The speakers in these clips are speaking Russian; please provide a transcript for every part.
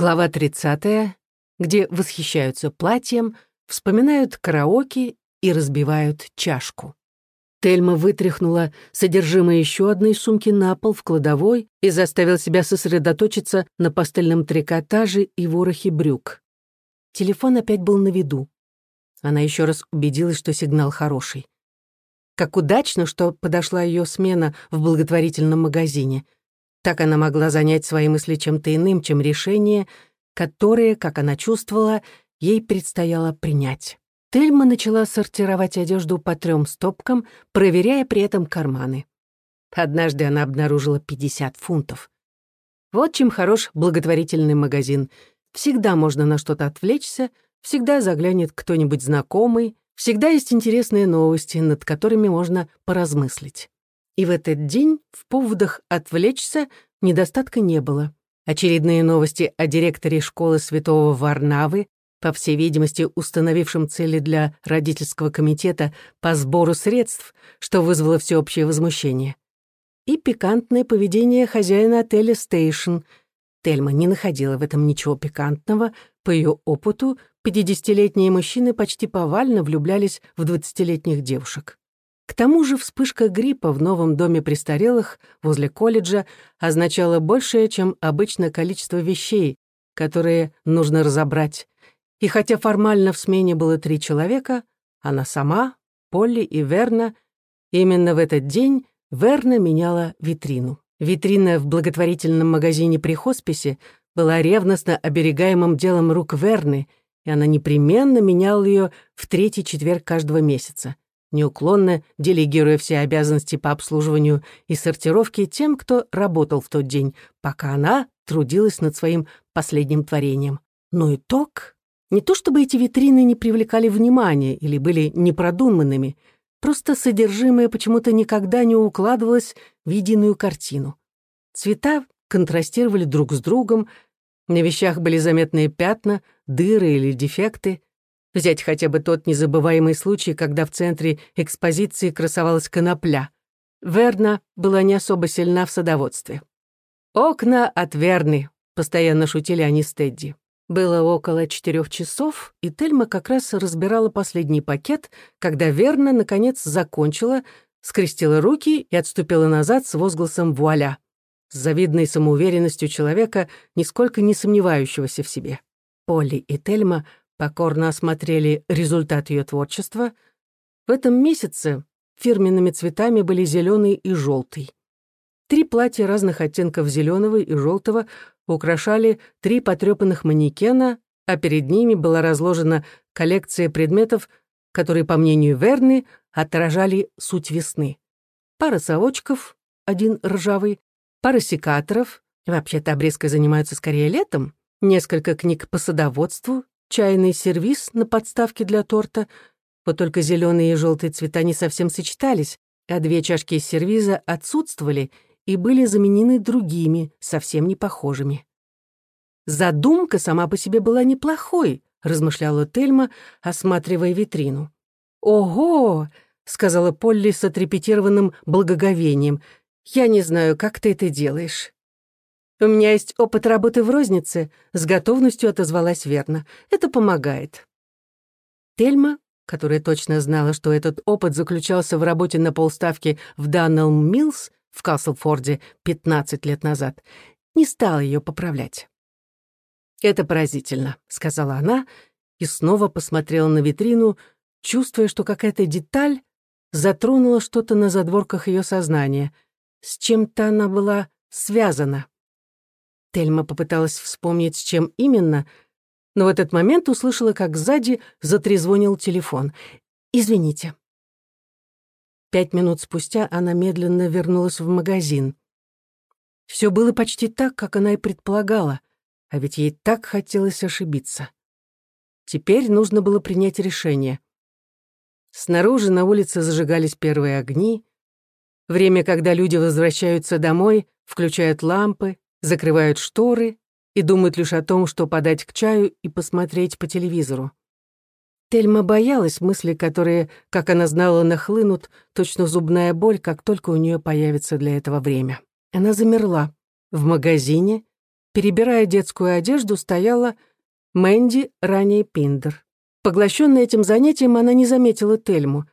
Глава 30, где восхищаются платьем, вспоминают караоке и разбивают чашку. Тельма вытряхнула содержимое еще одной сумки на пол в кладовой и заставила себя сосредоточиться на пастельном трикотаже и ворохе брюк. Телефон опять был на виду. Она еще раз убедилась, что сигнал хороший. Как удачно, что подошла ее смена в благотворительном магазине. Так она могла занять свои мысли чем-то иным, чем решение, которое, как она чувствовала, ей предстояло принять. Тельма начала сортировать одежду по трем стопкам, проверяя при этом карманы. Однажды она обнаружила 50 фунтов. Вот чем хорош благотворительный магазин. Всегда можно на что-то отвлечься, всегда заглянет кто-нибудь знакомый, всегда есть интересные новости, над которыми можно поразмыслить. И в этот день в поводах отвлечься недостатка не было. Очередные новости о директоре школы святого Варнавы, по всей видимости, установившим цели для родительского комитета по сбору средств, что вызвало всеобщее возмущение. И пикантное поведение хозяина отеля «Стейшн». Тельма не находила в этом ничего пикантного. По ее опыту, 50-летние мужчины почти повально влюблялись в 20-летних девушек. К тому же вспышка гриппа в новом доме престарелых возле колледжа означала большее, чем обычно количество вещей, которые нужно разобрать, и хотя формально в смене было три человека, она сама, Полли и Верна, именно в этот день Верна меняла витрину. Витрина в благотворительном магазине при хосписе была ревностно оберегаемым делом рук Верны, и она непременно меняла ее в третий четверг каждого месяца, неуклонно делегируя все обязанности по обслуживанию и сортировке тем, кто работал в тот день, пока она трудилась над своим последним творением. Но итог не то чтобы эти витрины не привлекали внимания или были непродуманными, просто содержимое почему-то никогда не укладывалось в единую картину. Цвета контрастировали друг с другом, на вещах были заметные пятна, дыры или дефекты. Взять хотя бы тот незабываемый случай, когда в центре экспозиции красовалась конопля. Верна была не особо сильна в садоводстве. «Окна от Верны», — постоянно шутили они с Тедди. Было около четырех часов, и Тельма как раз разбирала последний пакет, когда Верна, наконец, закончила, скрестила руки и отступила назад с возгласом «Вуаля!» с завидной самоуверенностью человека, нисколько не сомневающегося в себе. Полли и Тельма покорно осмотрели результат ее творчества. В этом месяце фирменными цветами были зеленый и желтый. Три платья разных оттенков зеленого и желтого украшали три потрепанных манекена, а перед ними была разложена коллекция предметов, которые, по мнению Верны, отражали суть весны. Пара совочков, один ржавый, пара секаторов, вообще-то обрезкой занимаются скорее летом, несколько книг по садоводству, чайный сервиз на подставке для торта, вот только зеленые и желтые цвета не совсем сочетались, а две чашки из сервиза отсутствовали — и были заменены другими, совсем не похожими. «Задумка сама по себе была неплохой», — размышляла Тельма, осматривая витрину. «Ого!» — сказала Полли с отрепетированным благоговением. «Я не знаю, как ты это делаешь». «У меня есть опыт работы в рознице», — с готовностью отозвалась верно. «Это помогает». Тельма, которая точно знала, что этот опыт заключался в работе на полставки в Даннелл Миллс, в Каслфорде 15 лет назад, не стала ее поправлять. «Это поразительно», — сказала она и снова посмотрела на витрину, чувствуя, что какая-то деталь затронула что-то на задворках ее сознания. С чем-то она была связана. Тельма попыталась вспомнить, с чем именно, но в этот момент услышала, как сзади затрезвонил телефон. «Извините», Пять минут спустя она медленно вернулась в магазин. Все было почти так, как она и предполагала, а ведь ей так хотелось ошибиться. Теперь нужно было принять решение. Снаружи на улице зажигались первые огни. Время, когда люди возвращаются домой, включают лампы, закрывают шторы и думают лишь о том, что подать к чаю и посмотреть по телевизору. Тельма боялась мысли, которые, как она знала, нахлынут, точно зубная боль, как только у нее появится для этого время. Она замерла в магазине, перебирая детскую одежду, стояла Мэнди, ранее Пиндер. Поглощенная этим занятием, она не заметила Тельму.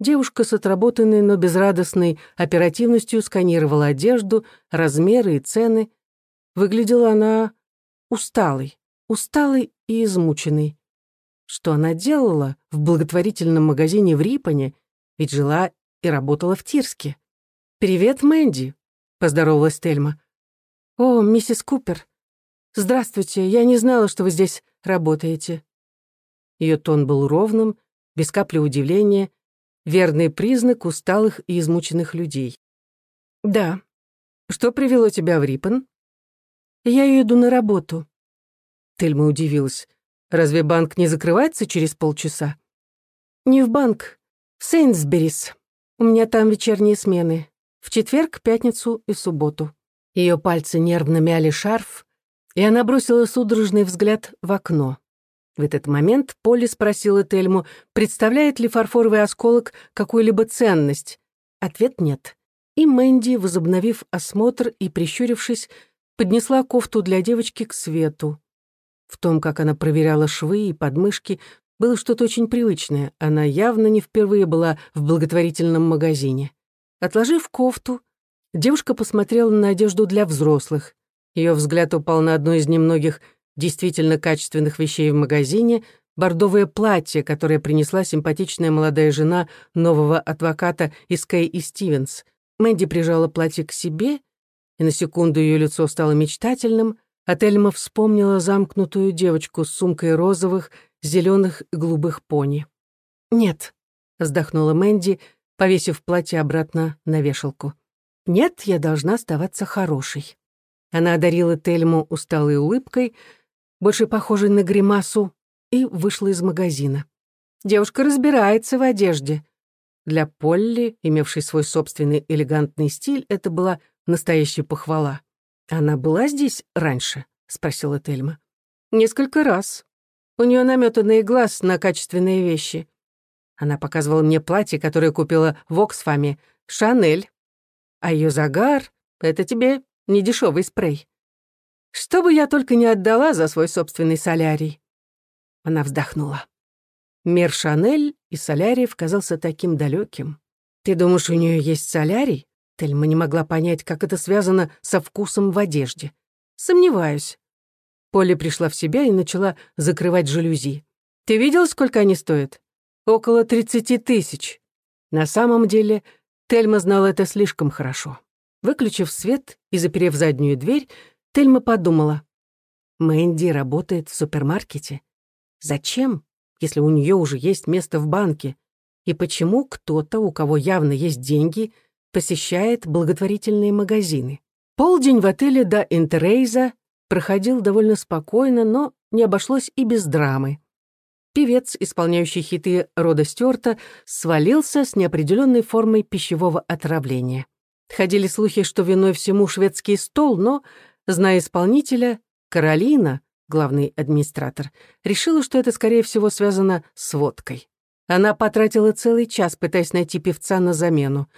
Девушка с отработанной, но безрадостной оперативностью сканировала одежду, размеры и цены. Выглядела она усталой, усталой и измученной. Что она делала в благотворительном магазине в Рипане, ведь жила и работала в Тирске. «Привет, Мэнди», — поздоровалась Тельма. «О, миссис Купер. Здравствуйте, я не знала, что вы здесь работаете». Ее тон был ровным, без капли удивления, верный признак усталых и измученных людей. «Да. Что привело тебя в Риппен?» «Я иду на работу». Тельма удивилась. «Разве банк не закрывается через полчаса?» «Не в банк. В Сейнсберис. У меня там вечерние смены. В четверг, пятницу и субботу». Ее пальцы нервно мяли шарф, и она бросила судорожный взгляд в окно. В этот момент Полли спросила Тельму, представляет ли фарфоровый осколок какую-либо ценность. Ответ нет. И Мэнди, возобновив осмотр и прищурившись, поднесла кофту для девочки к свету. В том, как она проверяла швы и подмышки, было что-то очень привычное. Она явно не впервые была в благотворительном магазине. Отложив кофту, девушка посмотрела на одежду для взрослых. Ее взгляд упал на одну из немногих действительно качественных вещей в магазине, бордовое платье, которое принесла симпатичная молодая жена нового адвоката из Кэй и Стивенс. Мэнди прижала платье к себе, и на секунду ее лицо стало мечтательным, а Тельма вспомнила замкнутую девочку с сумкой розовых, зеленых и голубых пони. «Нет», — вздохнула Мэнди, повесив платье обратно на вешалку. «Нет, я должна оставаться хорошей». Она одарила Тельму усталой улыбкой, больше похожей на гримасу, и вышла из магазина. Девушка разбирается в одежде. Для Полли, имевшей свой собственный элегантный стиль, это была настоящая похвала. «Она была здесь раньше?» — спросила Тельма. «Несколько раз. У нее наметанный глаз на качественные вещи. Она показывала мне платье, которое купила в Оксфаме, Шанель. А ее загар — это тебе недешевый спрей. Что бы я только не отдала за свой собственный солярий. Она вздохнула. Мир Шанель и соляриев казался таким далеким. Ты думаешь, у нее есть солярий? Тельма не могла понять, как это связано со вкусом в одежде. Сомневаюсь. Полли пришла в себя и начала закрывать жалюзи. Ты видел, сколько они стоят? Около тридцати тысяч. На самом деле, Тельма знала это слишком хорошо. Выключив свет и заперев заднюю дверь, Тельма подумала. Мэнди работает в супермаркете. Зачем, если у нее уже есть место в банке? И почему кто-то, у кого явно есть деньги, посещает благотворительные магазины? Полдень в отеле до Интерейза проходил довольно спокойно, но не обошлось и без драмы. Певец, исполняющий хиты Рода Стюарта, свалился с неопределенной формой пищевого отравления. Ходили слухи, что виной всему шведский стол, но Зная исполнителя, Каролина, главный администратор, решила, что это, скорее всего, связано с водкой. Она потратила целый час, пытаясь найти певца на замену.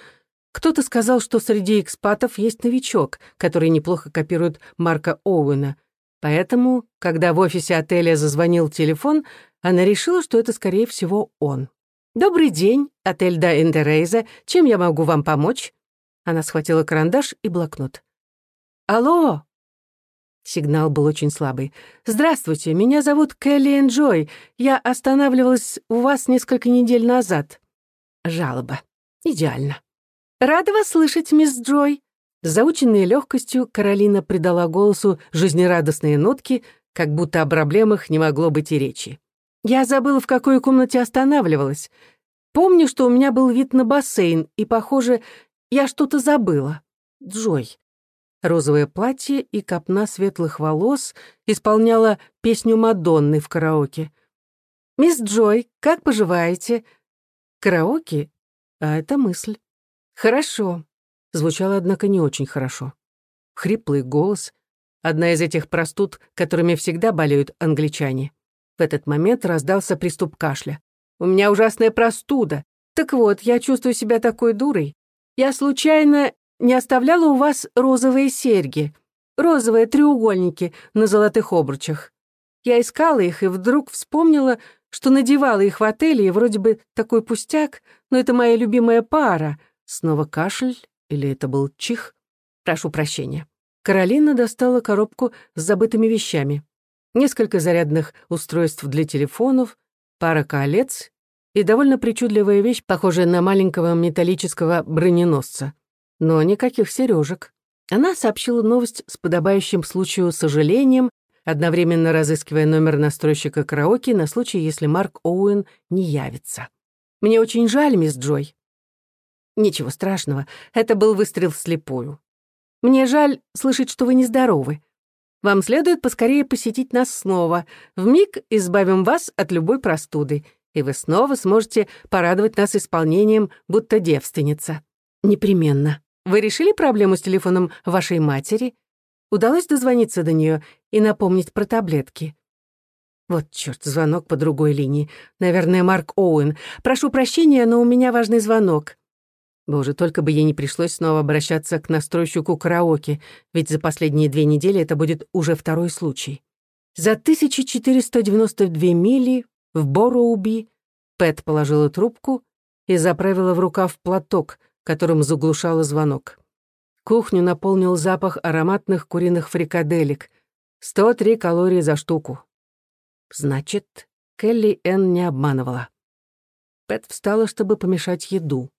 Кто-то сказал, что среди экспатов есть новичок, который неплохо копирует Марка Оуэна. Поэтому, когда в офисе отеля зазвонил телефон, она решила, что это, скорее всего, он. «Добрый день, отель да Эндерейза. Чем я могу вам помочь?» Она схватила карандаш и блокнот. «Алло, Сигнал был очень слабый. «Здравствуйте, меня зовут Келли Энджой. Я останавливалась у вас несколько недель назад». Жалоба. Идеально. «Рада вас слышать, мисс Джой». Заученной легкостью Каролина придала голосу жизнерадостные нотки, как будто о проблемах не могло быть и речи. «Я забыла, в какой комнате останавливалась. Помню, что у меня был вид на бассейн, и, похоже, я что-то забыла. Джой, Розовое платье и копна светлых волос исполняла песню Мадонны в караоке. «Мисс Джой, как поживаете?» «Караоке? А это мысль». «Хорошо». Звучало, однако, не очень хорошо. Хриплый голос. Одна из этих простуд, которыми всегда болеют англичане. В этот момент раздался приступ кашля. «У меня ужасная простуда. Так вот, я чувствую себя такой дурой. Я случайно не оставляла у вас розовые серьги. розовые треугольники на золотых обручах. Я искала их и вдруг вспомнила, что надевала их в отеле, и вроде бы такой пустяк, но это моя любимая пара. Снова кашель, или это был чих? Прошу прощения. Каролина достала коробку с забытыми вещами. Несколько зарядных устройств для телефонов, пара колец и довольно причудливая вещь, похожая на маленького металлического броненосца. Но никаких сережек. Она сообщила новость с подобающим случаю сожалением, одновременно разыскивая номер настройщика караоке на случай, если Марк Оуэн не явится. «Мне очень жаль, мисс Джой». «Ничего страшного, это был выстрел вслепую. Мне жаль слышать, что вы нездоровы. Вам следует поскорее посетить нас снова. Вмиг избавим вас от любой простуды, и вы снова сможете порадовать нас исполнением, будто девственница. Непременно. Вы решили проблему с телефоном вашей матери? Удалось дозвониться до нее и напомнить про таблетки? Вот черт, звонок по другой линии. Наверное, Марк Оуэн. Прошу прощения, но у меня важный звонок. Боже, только бы ей не пришлось снова обращаться к настройщику караоке, ведь за последние две недели это будет уже второй случай. За 1492 мили в Бороуби Пэт положила трубку и заправила в рукав платок, которым заглушала звонок. Кухню наполнил запах ароматных куриных фрикаделек. 103 калории за штуку. Значит, Келли Энн не обманывала. Пэт встала, чтобы помешать еду.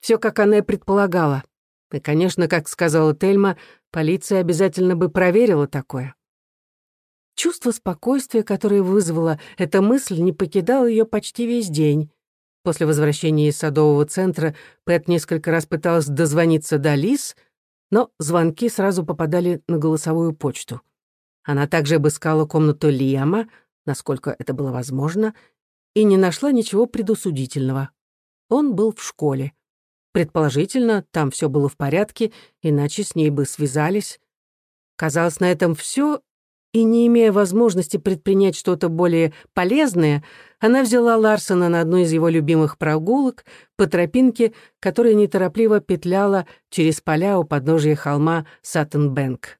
Все, как она и предполагала. И, конечно, как сказала Тельма, полиция обязательно бы проверила такое. Чувство спокойствия, которое вызвала эта мысль, не покидало ее почти весь день. После возвращения из садового центра Пэт несколько раз пыталась дозвониться до Лис, но звонки сразу попадали на голосовую почту. Она также обыскала комнату Лиама, насколько это было возможно, и не нашла ничего предусудительного. Он был в школе. Предположительно, там все было в порядке, иначе с ней бы связались. Казалось, на этом все, и не имея возможности предпринять что-то более полезное, она взяла Ларсона на одну из его любимых прогулок по тропинке, которая неторопливо петляла через поля у подножия холма Саттенбэнк.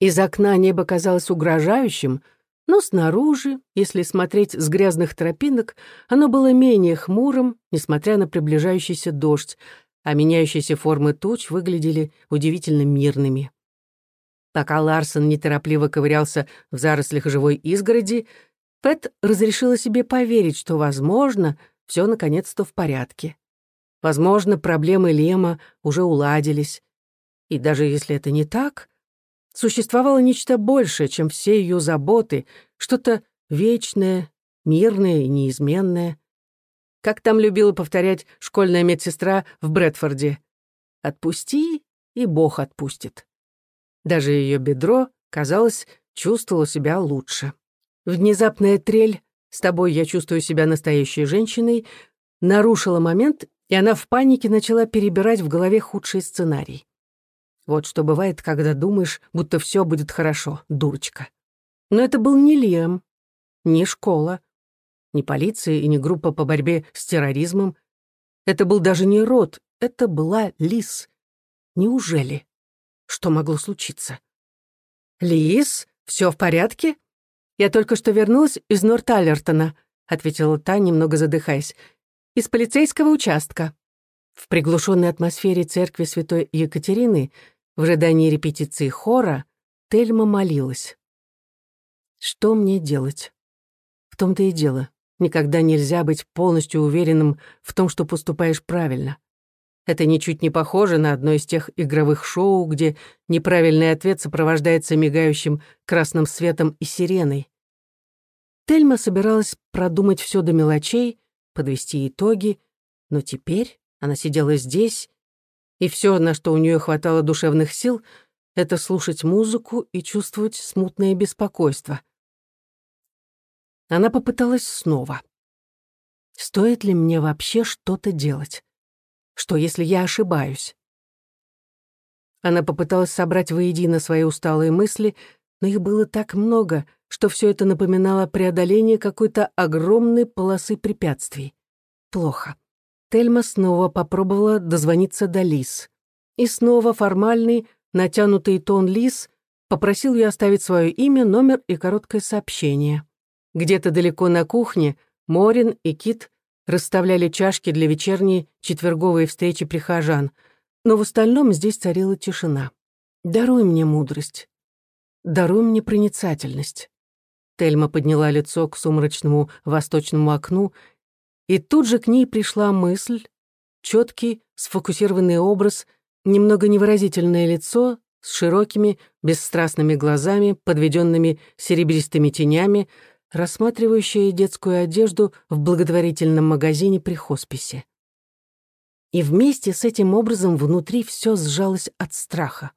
Из окна небо казалось угрожающим, но снаружи, если смотреть с грязных тропинок, оно было менее хмурым, несмотря на приближающийся дождь, а меняющиеся формы туч выглядели удивительно мирными. Пока Ларсон неторопливо ковырялся в зарослях живой изгороди, Пэт разрешила себе поверить, что, возможно, все наконец-то в порядке. Возможно, проблемы Лема уже уладились. И даже если это не так, Существовало нечто большее, чем все ее заботы, что-то вечное, мирное и неизменное. Как там любила повторять школьная медсестра в Брэдфорде. «Отпусти, и Бог отпустит». Даже ее бедро, казалось, чувствовало себя лучше. Внезапная трель «С тобой я чувствую себя настоящей женщиной» нарушила момент, и она в панике начала перебирать в голове худший сценарий. Вот что бывает, когда думаешь, будто все будет хорошо, дурочка. Но это был не Лем, не школа, не полиция и не группа по борьбе с терроризмом. Это был даже не род, это была Лис. Неужели? Что могло случиться? «Лис, все в порядке?» «Я только что вернулась из Норт-Аллертона», ответила та, немного задыхаясь, «из полицейского участка». В приглушенной атмосфере церкви святой Екатерины в ожидании репетиции хора Тельма молилась. «Что мне делать?» В том-то и дело. Никогда нельзя быть полностью уверенным в том, что поступаешь правильно. Это ничуть не похоже на одно из тех игровых шоу, где неправильный ответ сопровождается мигающим красным светом и сиреной. Тельма собиралась продумать все до мелочей, подвести итоги, но теперь она сидела здесь и все, на что у нее хватало душевных сил, это слушать музыку и чувствовать смутное беспокойство. Она попыталась снова. Стоит ли мне вообще что-то делать? Что, если я ошибаюсь? Она попыталась собрать воедино свои усталые мысли, но их было так много, что все это напоминало преодоление какой-то огромной полосы препятствий. Плохо. Тельма снова попробовала дозвониться до Лис. И снова формальный, натянутый тон Лис попросил ее оставить свое имя, номер и короткое сообщение. Где-то далеко на кухне Морин и Кит расставляли чашки для вечерней четверговой встречи прихожан, но в остальном здесь царила тишина. «Даруй мне мудрость. Даруй мне проницательность». Тельма подняла лицо к сумрачному восточному окну, и тут же к ней пришла мысль, четкий, сфокусированный образ, немного невыразительное лицо с широкими, бесстрастными глазами, подведенными серебристыми тенями, рассматривающая детскую одежду в благотворительном магазине при хосписе. И вместе с этим образом внутри все сжалось от страха.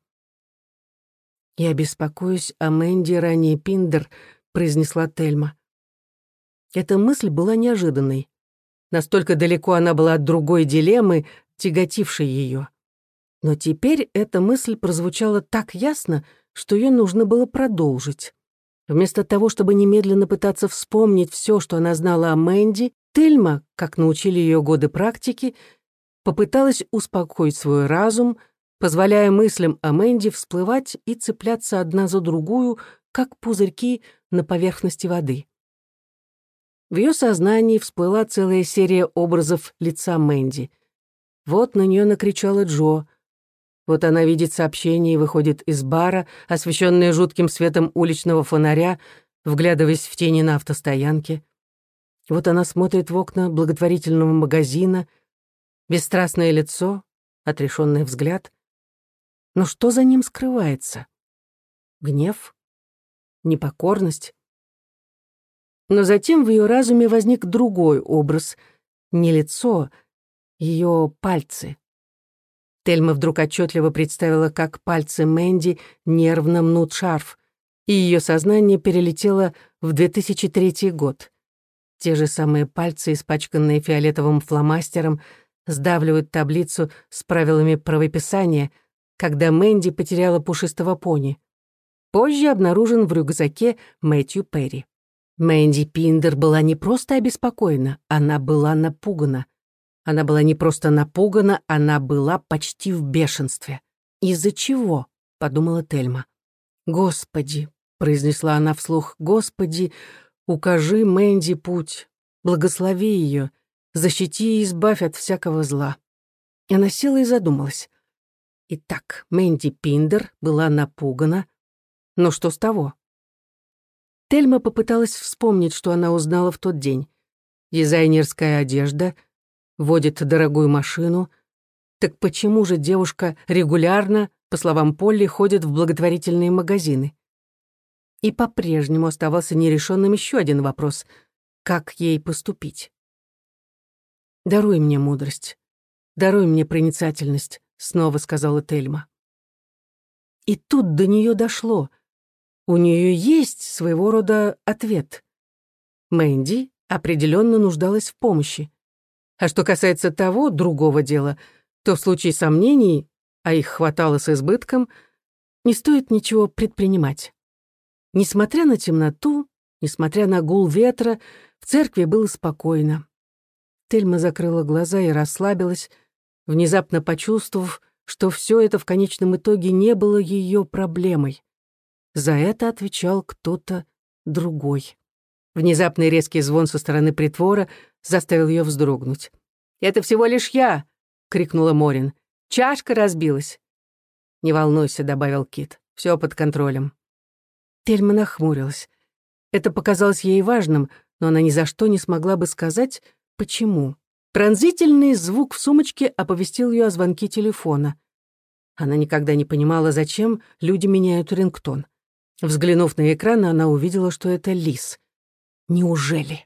«Я беспокоюсь о Мэнди ранее Пиндер», — произнесла Тельма. Эта мысль была неожиданной. Настолько далеко она была от другой дилеммы, тяготившей ее. Но теперь эта мысль прозвучала так ясно, что ее нужно было продолжить. Вместо того, чтобы немедленно пытаться вспомнить все, что она знала о Мэнди, Тельма, как научили ее годы практики, попыталась успокоить свой разум, позволяя мыслям о Мэнди всплывать и цепляться одна за другую, как пузырьки на поверхности воды. В ее сознании всплыла целая серия образов лица Мэнди. Вот на нее накричала Джо, вот она видит сообщение и выходит из бара, освещенное жутким светом уличного фонаря, вглядываясь в тени на автостоянке. Вот она смотрит в окна благотворительного магазина, бесстрастное лицо, отрешенный взгляд. Но что за ним скрывается? Гнев? Непокорность? Но затем в ее разуме возник другой образ, не лицо, ее пальцы — Тельма вдруг отчетливо представила, как пальцы Мэнди нервно мнут шарф, и ее сознание перелетело в 2003 год. Те же самые пальцы, испачканные фиолетовым фломастером, сдавливают таблицу с правилами правописания, когда Мэнди потеряла пушистого пони. Позже обнаружен в рюкзаке Мэтью Перри. Мэнди Пиндер была не просто обеспокоена, она была напугана. Она была не просто напугана, она была почти в бешенстве. «Из-за чего?» — подумала Тельма. «Господи!» — произнесла она вслух. «Господи, укажи Мэнди путь, благослови ее, защити и избавь от всякого зла». И она села и задумалась. Итак, Мэнди Пиндер была напугана. Но что с того? Тельма попыталась вспомнить, что она узнала в тот день. Дизайнерская одежда — водит дорогую машину. Так почему же девушка регулярно, по словам Полли, ходит в благотворительные магазины? И по-прежнему оставался нерешенным еще один вопрос — как ей поступить? «Даруй мне мудрость, даруй мне проницательность», — снова сказала Тельма. И тут до нее дошло. У нее есть своего рода ответ. Мэнди определенно нуждалась в помощи. А что касается того, другого дела, то в случае сомнений, а их хватало с избытком, не стоит ничего предпринимать. Несмотря на темноту, несмотря на гул ветра, в церкви было спокойно. Тельма закрыла глаза и расслабилась, внезапно почувствовав, что все это в конечном итоге не было ее проблемой. За это отвечал кто-то другой. Внезапный резкий звон со стороны притвора заставил ее вздрогнуть. «Это всего лишь я!» — крикнула Морин. «Чашка разбилась!» «Не волнуйся», — добавил Кит. «Все под контролем». Тельма нахмурилась. Это показалось ей важным, но она ни за что не смогла бы сказать, почему. Пронзительный звук в сумочке оповестил ее о звонке телефона. Она никогда не понимала, зачем люди меняют рингтон. Взглянув на экран, она увидела, что это Лис. Неужели?